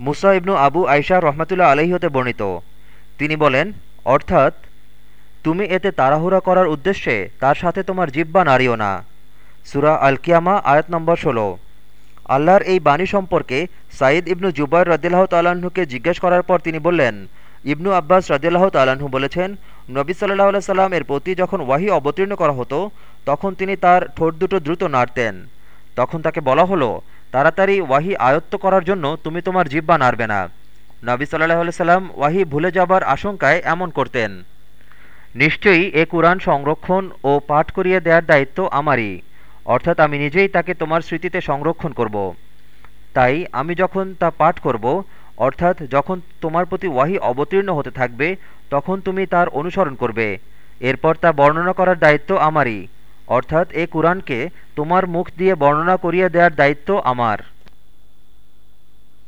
মুসা ইবনু আবু আয়সা রহমতুল্লাহ আলহী হতে বর্ণিত। তিনি বলেন, অর্থাৎ তুমি এতে তাড়াহুড়া করার উদ্দেশ্যে তার সাথে তোমার জিব্বা নাড়িও না। সুরা আল কিয়ামা আয়াত নম্বর ষোলো। আল্লাহর এই বাণী সম্পর্কে সাঈদ ইবনু জুবাইর রদিল্লাহ তাল্লাহ্নকে জিজ্ঞেস করার পর তিনি বললেন, ইবনু আব্বাস রদিল্লাহ তাল্লাহ্ন বলেছেন, নবী সাল্লাহ সাল্লাম এর প্রতি যখন ওয়াহি অবতীর্ণ করা হতো, তখন তিনি তার ঠোঁট দুটো দ্রুত নাড়তেন। তখন তাকে বলা হলো তাড়াতাড়ি ওয়াহি আয়ত্ত করার জন্য তুমি তোমার জিব্বা নাড়বে না। নবী সাল্লাহ সাল্লাম ওয়াহি ভুলে যাবার আশঙ্কায় এমন করতেন। নিশ্চয়ই এ কুরআন সংরক্ষণ ও পাঠ করিয়ে দেওয়ার দায়িত্ব আমারই, অর্থাৎ আমি নিজেই তাকে তোমার স্মৃতিতে সংরক্ষণ করব। তাই আমি যখন তা পাঠ করব, অর্থাৎ যখন তোমার প্রতি ওয়াহি অবতীর্ণ হতে থাকবে, তখন তুমি তার অনুসরণ করবে। এরপর তা বর্ণনা করার দায়িত্ব আমারই। অর্থাৎ এ কুরআনকে তোমার মুখ দিয়ে বর্ণনা করিয়ে দেওয়ার দায়িত্ব আমার।